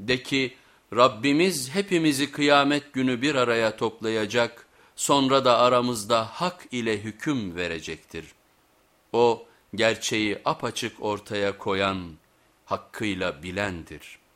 De ki Rabbimiz hepimizi kıyamet günü bir araya toplayacak, sonra da aramızda hak ile hüküm verecektir. O gerçeği apaçık ortaya koyan, hakkıyla bilendir.''